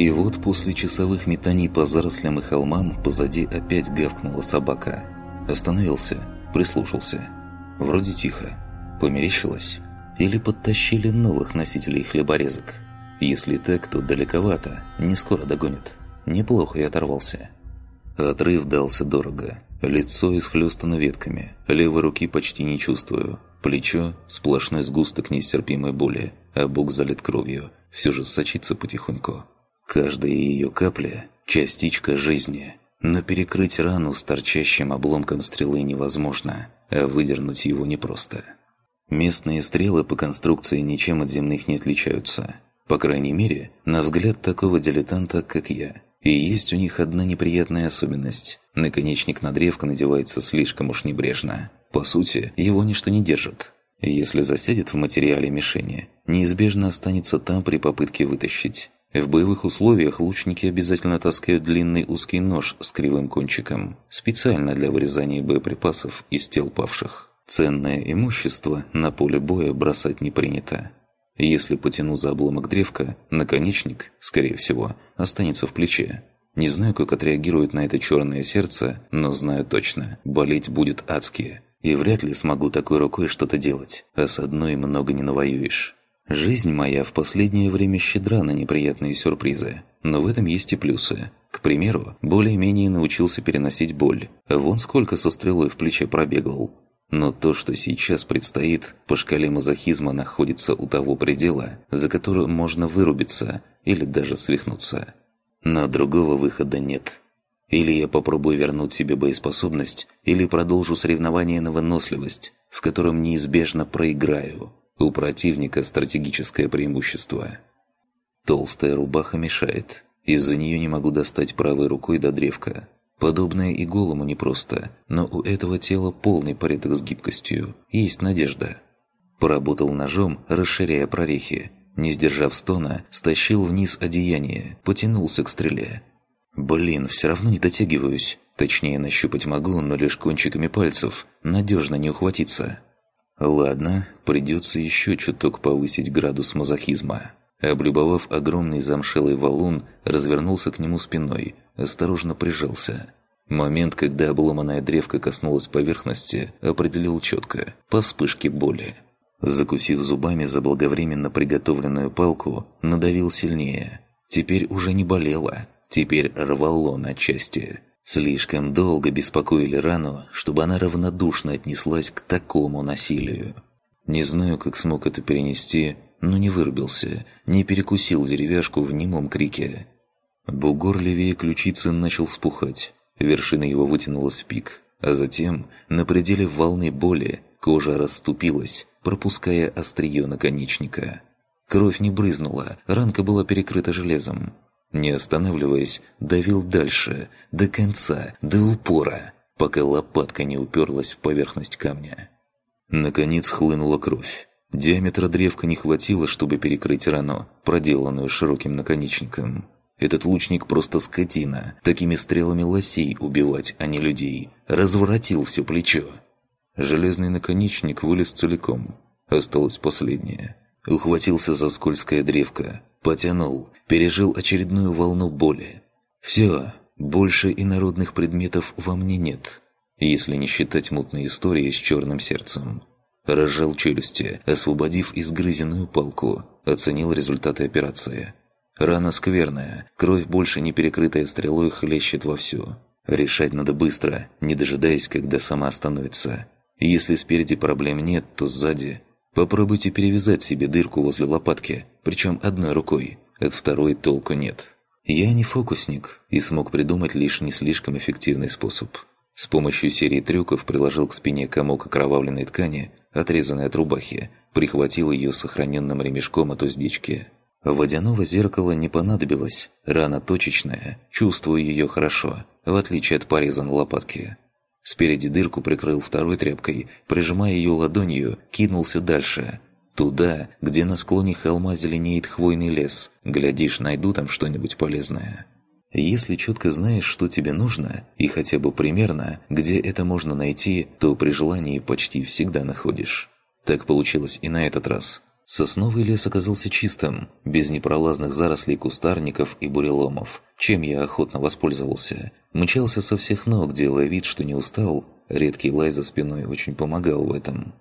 И вот после часовых метаний по зарослям и холмам позади опять гавкнула собака. Остановился, прислушался. Вроде тихо. Померещилось? Или подтащили новых носителей хлеборезок? Если так, то далековато, не скоро догонит. Неплохо и оторвался. Отрыв дался дорого. Лицо исхлёстано ветками, левой руки почти не чувствую. Плечо – сплошной сгусток нестерпимой боли, а бок залит кровью, все же сочится потихоньку. Каждая ее капля – частичка жизни. Но перекрыть рану с торчащим обломком стрелы невозможно, а выдернуть его непросто. Местные стрелы по конструкции ничем от земных не отличаются. По крайней мере, на взгляд такого дилетанта, как я – и есть у них одна неприятная особенность. Наконечник на древко надевается слишком уж небрежно. По сути, его ничто не держит. Если засядет в материале мишени, неизбежно останется там при попытке вытащить. В боевых условиях лучники обязательно таскают длинный узкий нож с кривым кончиком, специально для вырезания боеприпасов из тел павших. Ценное имущество на поле боя бросать не принято. Если потяну за обломок древка, наконечник, скорее всего, останется в плече. Не знаю, как отреагирует на это черное сердце, но знаю точно, болеть будет адски. И вряд ли смогу такой рукой что-то делать, а с одной много не навоюешь. Жизнь моя в последнее время щедра на неприятные сюрпризы, но в этом есть и плюсы. К примеру, более-менее научился переносить боль. Вон сколько со стрелой в плече пробегал. Но то, что сейчас предстоит, по шкале мазохизма находится у того предела, за которым можно вырубиться или даже свихнуться. Но другого выхода нет. Или я попробую вернуть себе боеспособность, или продолжу соревнование на выносливость, в котором неизбежно проиграю. У противника стратегическое преимущество. Толстая рубаха мешает. Из-за нее не могу достать правой рукой до древка. Подобное и голому непросто, но у этого тела полный порядок с гибкостью. Есть надежда. Поработал ножом, расширяя прорехи. Не сдержав стона, стащил вниз одеяние, потянулся к стреле. Блин, все равно не дотягиваюсь. Точнее, нащупать могу, но лишь кончиками пальцев. Надежно не ухватиться. Ладно, придется еще чуток повысить градус мазохизма. Облюбовав огромный замшелый валун, развернулся к нему спиной, осторожно прижался. Момент, когда обломанная древка коснулась поверхности, определил четко, по вспышке боли. Закусив зубами заблаговременно приготовленную палку, надавил сильнее. Теперь уже не болело, теперь рвало на части. Слишком долго беспокоили рану, чтобы она равнодушно отнеслась к такому насилию. Не знаю, как смог это перенести, но не вырубился, не перекусил деревяшку в немом крике. Бугор левее ключицы начал вспухать, вершина его вытянулась в пик, а затем, на пределе волны боли, кожа расступилась, пропуская острие наконечника. Кровь не брызнула, ранка была перекрыта железом. Не останавливаясь, давил дальше, до конца, до упора, пока лопатка не уперлась в поверхность камня. Наконец хлынула кровь. Диаметра древка не хватило, чтобы перекрыть рану, проделанную широким наконечником. Этот лучник просто скотина. Такими стрелами лосей убивать, а не людей. Разворотил все плечо. Железный наконечник вылез целиком. Осталось последнее. Ухватился за скользкое древко. Потянул. Пережил очередную волну боли. Все. Больше инородных предметов во мне нет. Если не считать мутной истории с черным сердцем. Разжал челюсти, освободив изгрызенную палку. Оценил результаты операции. Рана скверная, кровь больше не перекрытая стрелой хлещет вовсю. Решать надо быстро, не дожидаясь, когда сама остановится. Если спереди проблем нет, то сзади. Попробуйте перевязать себе дырку возле лопатки, причем одной рукой. От второй толку нет. Я не фокусник и смог придумать лишь не слишком эффективный способ. С помощью серии трюков приложил к спине комок окровавленной ткани, отрезанной от рубахи, прихватил ее сохраненным ремешком от уздечки. Водяного зеркала не понадобилось, рана точечная, чувствую ее хорошо, в отличие от пореза на лопатке. Спереди дырку прикрыл второй тряпкой, прижимая ее ладонью, кинулся дальше. Туда, где на склоне холма зеленеет хвойный лес. Глядишь, найду там что-нибудь полезное. Если четко знаешь, что тебе нужно, и хотя бы примерно, где это можно найти, то при желании почти всегда находишь. Так получилось и на этот раз. Сосновый лес оказался чистым, без непролазных зарослей кустарников и буреломов, чем я охотно воспользовался. Мчался со всех ног, делая вид, что не устал. Редкий лай за спиной очень помогал в этом.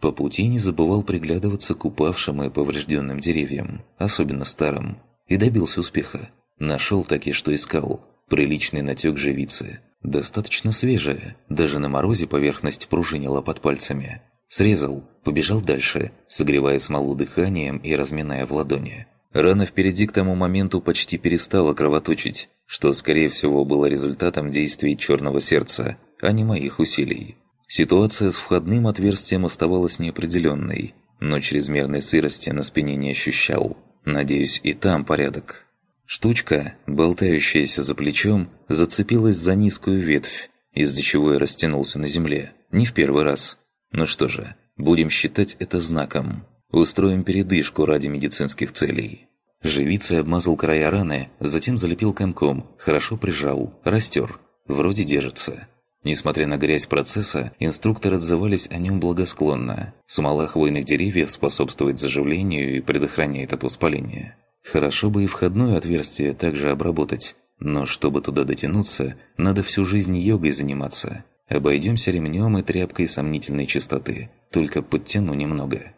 По пути не забывал приглядываться к упавшим и поврежденным деревьям, особенно старым, и добился успеха. Нашел таки, что искал. Приличный натек живицы. Достаточно свежая, даже на морозе поверхность пружинила под пальцами. Срезал, побежал дальше, согревая смолу дыханием и разминая в ладони. Рана впереди к тому моменту почти перестала кровоточить, что, скорее всего, было результатом действий черного сердца, а не моих усилий. Ситуация с входным отверстием оставалась неопределенной, но чрезмерной сырости на спине не ощущал. Надеюсь, и там порядок. Штучка, болтающаяся за плечом, зацепилась за низкую ветвь, из-за чего я растянулся на земле. Не в первый раз. Ну что же, будем считать это знаком. Устроим передышку ради медицинских целей. Живицей обмазал края раны, затем залепил комком, хорошо прижал, растер. Вроде держится. Несмотря на грязь процесса, инструкторы отзывались о нем благосклонно. Смола хвойных деревьев способствует заживлению и предохраняет от воспаления. Хорошо бы и входное отверстие также обработать, но чтобы туда дотянуться, надо всю жизнь йогой заниматься. Обойдемся ремнем и тряпкой сомнительной чистоты, только подтяну немного.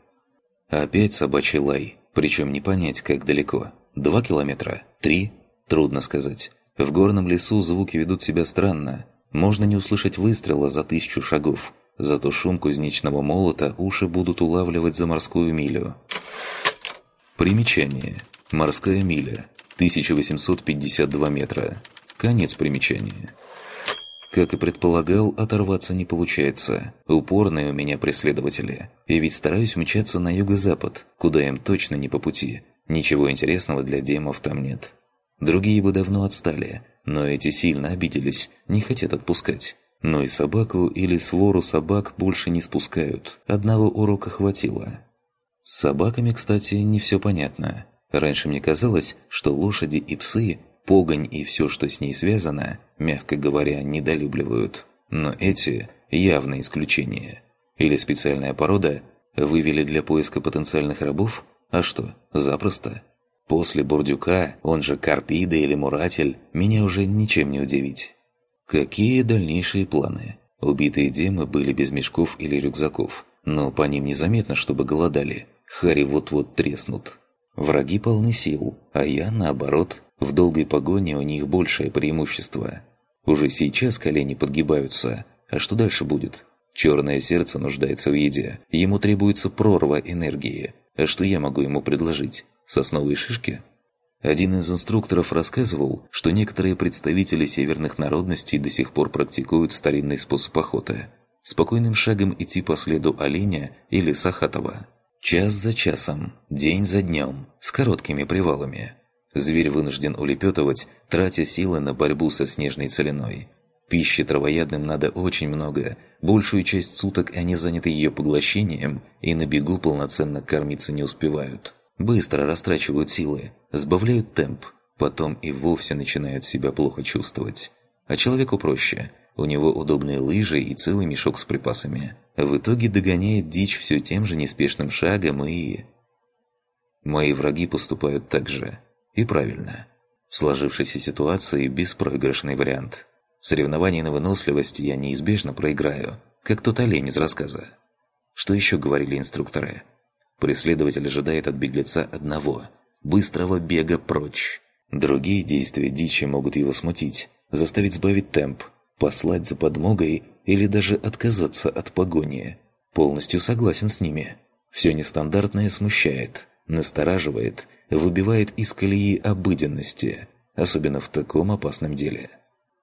Опять собачий лай, причем не понять, как далеко. Два километра? Три? Трудно сказать. В горном лесу звуки ведут себя странно. Можно не услышать выстрела за тысячу шагов, зато шум кузнечного молота уши будут улавливать за морскую милю. Примечание. Морская миля. 1852 метра. Конец примечания. Как и предполагал, оторваться не получается. Упорные у меня преследователи. И ведь стараюсь мчаться на юго-запад, куда им точно не по пути. Ничего интересного для демов там нет. Другие бы давно отстали, но эти сильно обиделись, не хотят отпускать. Но и собаку или свору собак больше не спускают. Одного урока хватило. С собаками, кстати, не все понятно. Раньше мне казалось, что лошади и псы погонь и все, что с ней связано, мягко говоря, недолюбливают. Но эти – явное исключение. Или специальная порода вывели для поиска потенциальных рабов? А что, запросто. После Бурдюка, он же Карпида или Муратель, меня уже ничем не удивить. Какие дальнейшие планы? Убитые демы были без мешков или рюкзаков, но по ним незаметно, чтобы голодали. Хари вот-вот треснут. Враги полны сил, а я, наоборот, в долгой погоне у них большее преимущество. Уже сейчас колени подгибаются. А что дальше будет? Черное сердце нуждается в еде. Ему требуется прорва энергии. А что я могу ему предложить? Сосновые шишки? Один из инструкторов рассказывал, что некоторые представители северных народностей до сих пор практикуют старинный способ охоты. Спокойным шагом идти по следу оленя или сахатова. Час за часом, день за днем, с короткими привалами – Зверь вынужден улепетывать, тратя силы на борьбу со снежной целиной. Пищи травоядным надо очень много, большую часть суток они заняты ее поглощением и на бегу полноценно кормиться не успевают. Быстро растрачивают силы, сбавляют темп, потом и вовсе начинают себя плохо чувствовать. А человеку проще, у него удобные лыжи и целый мешок с припасами. В итоге догоняет дичь все тем же неспешным шагом и... Мои враги поступают так же. И правильно. В сложившейся ситуации беспроигрышный вариант. Соревнование на выносливость я неизбежно проиграю, как тот олень из рассказа. Что еще говорили инструкторы? Преследователь ожидает от беглеца одного – быстрого бега прочь. Другие действия дичи могут его смутить, заставить сбавить темп, послать за подмогой или даже отказаться от погони. Полностью согласен с ними. Все нестандартное смущает, настораживает выбивает из колеи обыденности, особенно в таком опасном деле.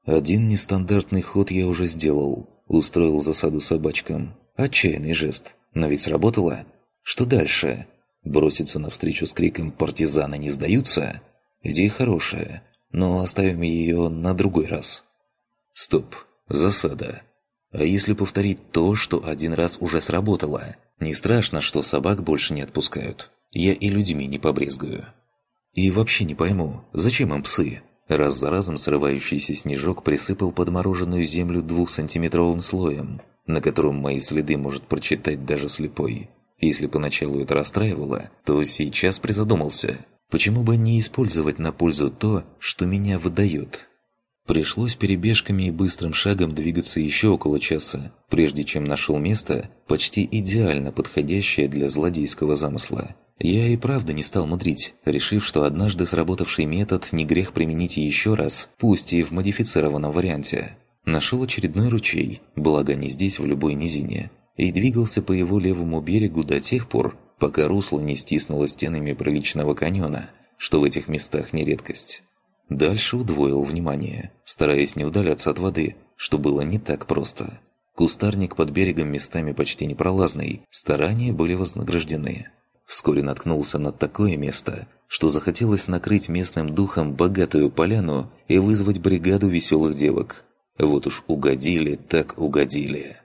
Один нестандартный ход я уже сделал, устроил засаду собачкам. Отчаянный жест, но ведь сработало. Что дальше? Броситься навстречу с криком «Партизаны не сдаются»? Идея хорошая, но оставим ее на другой раз. Стоп, засада. А если повторить то, что один раз уже сработало? Не страшно, что собак больше не отпускают я и людьми не побрезгую. И вообще не пойму, зачем им псы? Раз за разом срывающийся снежок присыпал подмороженную землю двухсантиметровым слоем, на котором мои следы может прочитать даже слепой. Если поначалу это расстраивало, то сейчас призадумался, почему бы не использовать на пользу то, что меня выдает. Пришлось перебежками и быстрым шагом двигаться еще около часа, прежде чем нашел место, почти идеально подходящее для злодейского замысла. Я и правда не стал мудрить, решив, что однажды сработавший метод не грех применить еще раз, пусть и в модифицированном варианте. Нашел очередной ручей, благо не здесь в любой низине, и двигался по его левому берегу до тех пор, пока русло не стиснуло стенами приличного каньона, что в этих местах не редкость. Дальше удвоил внимание, стараясь не удаляться от воды, что было не так просто. Кустарник под берегом местами почти непролазный, старания были вознаграждены. Вскоре наткнулся на такое место, что захотелось накрыть местным духом богатую поляну и вызвать бригаду веселых девок. Вот уж угодили, так угодили.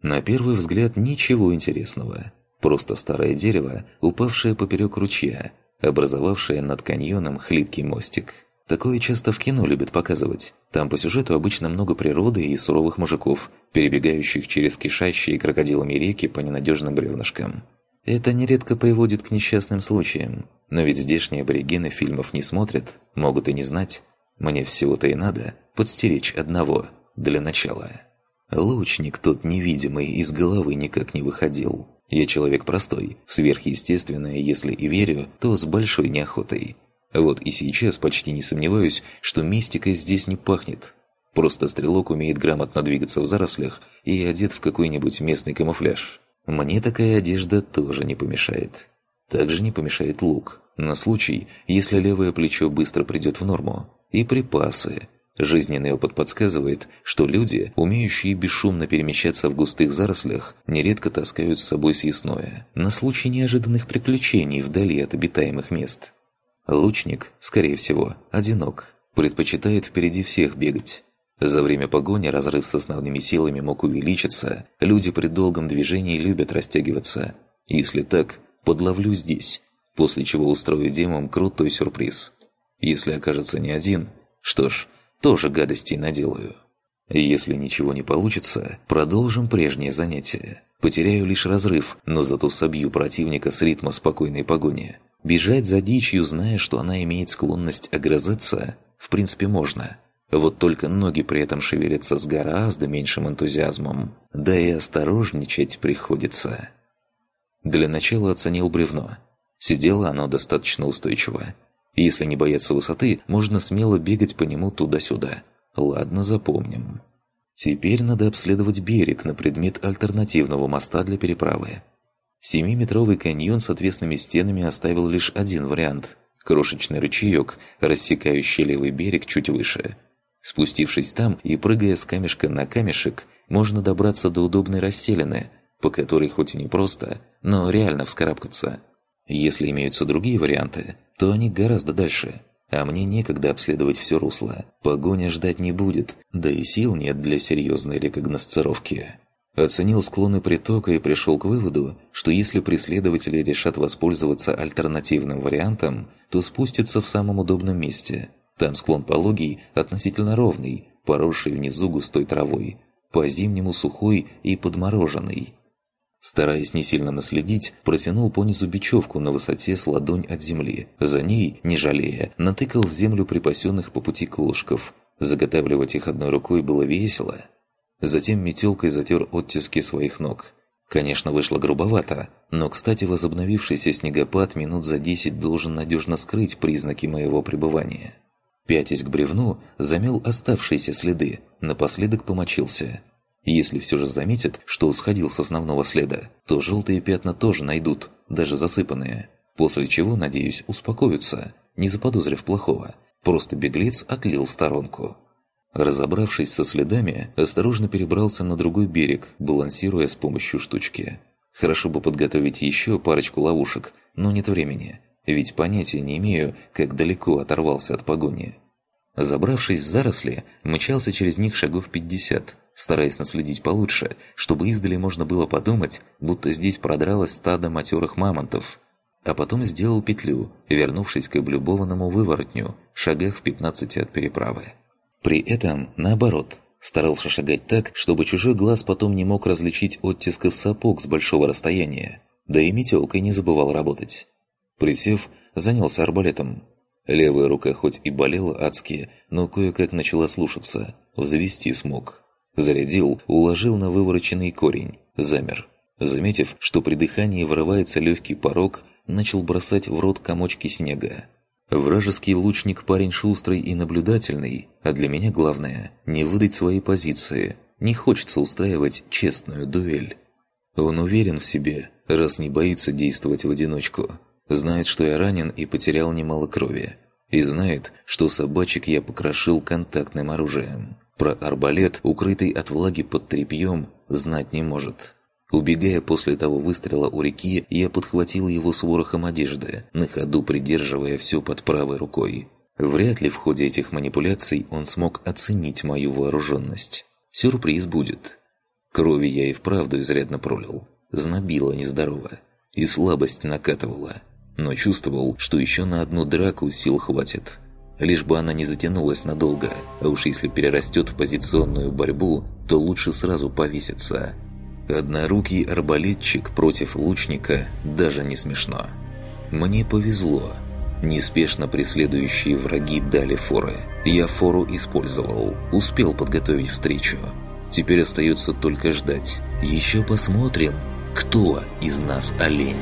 На первый взгляд ничего интересного. Просто старое дерево, упавшее поперек ручья, образовавшее над каньоном хлипкий мостик. Такое часто в кино любят показывать. Там по сюжету обычно много природы и суровых мужиков, перебегающих через кишащие крокодилами реки по ненадежным бревнышкам. Это нередко приводит к несчастным случаям. Но ведь здешние аборигены фильмов не смотрят, могут и не знать. Мне всего-то и надо подстеречь одного, для начала. Лучник тот невидимый из головы никак не выходил. Я человек простой, сверхъестественное, если и верю, то с большой неохотой. Вот и сейчас почти не сомневаюсь, что мистикой здесь не пахнет. Просто стрелок умеет грамотно двигаться в зарослях и одет в какой-нибудь местный камуфляж. Мне такая одежда тоже не помешает. Также не помешает лук, на случай, если левое плечо быстро придет в норму, и припасы, Жизненный опыт подсказывает, что люди, умеющие бесшумно перемещаться в густых зарослях, нередко таскают с собой съестное, на случай неожиданных приключений вдали от обитаемых мест. Лучник, скорее всего, одинок, предпочитает впереди всех бегать. За время погони разрыв с основными силами мог увеличиться, люди при долгом движении любят растягиваться. Если так, подловлю здесь, после чего устрою демам крутой сюрприз. Если окажется не один, что ж, тоже гадостей наделаю. Если ничего не получится, продолжим прежнее занятие. Потеряю лишь разрыв, но зато собью противника с ритма спокойной погони. Бежать за дичью, зная, что она имеет склонность огрызаться, в принципе можно. Вот только ноги при этом шевелятся с гораздо меньшим энтузиазмом. Да и осторожничать приходится. Для начала оценил бревно. Сидело оно достаточно устойчиво. Если не бояться высоты, можно смело бегать по нему туда-сюда. Ладно, запомним. Теперь надо обследовать берег на предмет альтернативного моста для переправы. Семиметровый каньон с отвесными стенами оставил лишь один вариант – крошечный ручеек, рассекающий левый берег чуть выше. Спустившись там и прыгая с камешка на камешек, можно добраться до удобной расселины, по которой хоть и не просто, но реально вскарабкаться. Если имеются другие варианты, то они гораздо дальше, а мне некогда обследовать все русло. Погоня ждать не будет, да и сил нет для серьезной рекогносцировки. Оценил склоны притока и пришел к выводу, что если преследователи решат воспользоваться альтернативным вариантом, то спустятся в самом удобном месте. Там склон пологий относительно ровный, поросший внизу густой травой, по-зимнему сухой и подмороженный. Стараясь не сильно наследить, протянул понизу бечевку на высоте с ладонь от земли. За ней, не жалея, натыкал в землю припасенных по пути колышков. Заготавливать их одной рукой было весело. Затем метелкой затер оттиски своих ног. Конечно, вышло грубовато, но, кстати, возобновившийся снегопад минут за десять должен надежно скрыть признаки моего пребывания. Пятясь к бревну, замел оставшиеся следы, напоследок помочился – если все же заметят, что сходил с основного следа, то желтые пятна тоже найдут, даже засыпанные. После чего, надеюсь, успокоятся, не заподозрив плохого. Просто беглец отлил в сторонку. Разобравшись со следами, осторожно перебрался на другой берег, балансируя с помощью штучки. Хорошо бы подготовить еще парочку ловушек, но нет времени, ведь понятия не имею, как далеко оторвался от погони. Забравшись в заросли, мчался через них шагов 50, стараясь наследить получше, чтобы издали можно было подумать, будто здесь продралось стадо матерых мамонтов. А потом сделал петлю, вернувшись к облюбованному выворотню, шагах в 15 от переправы. При этом, наоборот, старался шагать так, чтобы чужой глаз потом не мог различить оттисков сапог с большого расстояния. Да и метелкой не забывал работать. Присев, занялся арбалетом. Левая рука хоть и болела адски, но кое-как начала слушаться, взвести смог. Зарядил, уложил на вывороченный корень, замер. Заметив, что при дыхании вырывается легкий порог, начал бросать в рот комочки снега. Вражеский лучник парень шустрый и наблюдательный, а для меня главное – не выдать свои позиции. Не хочется устраивать честную дуэль. Он уверен в себе, раз не боится действовать в одиночку. Знает, что я ранен и потерял немало крови. И знает, что собачек я покрошил контактным оружием. Про арбалет, укрытый от влаги под тряпьем, знать не может. Убегая после того выстрела у реки, я подхватил его с ворохом одежды, на ходу придерживая все под правой рукой. Вряд ли в ходе этих манипуляций он смог оценить мою вооруженность. Сюрприз будет. Крови я и вправду изрядно пролил. Знобило нездорово. И слабость накатывала. Но чувствовал, что еще на одну драку сил хватит. Лишь бы она не затянулась надолго, а уж если перерастет в позиционную борьбу, то лучше сразу повеситься – Однорукий арбалетчик против лучника даже не смешно. Мне повезло. Неспешно преследующие враги дали форы. Я фору использовал, успел подготовить встречу. Теперь остается только ждать. Еще посмотрим, кто из нас олень.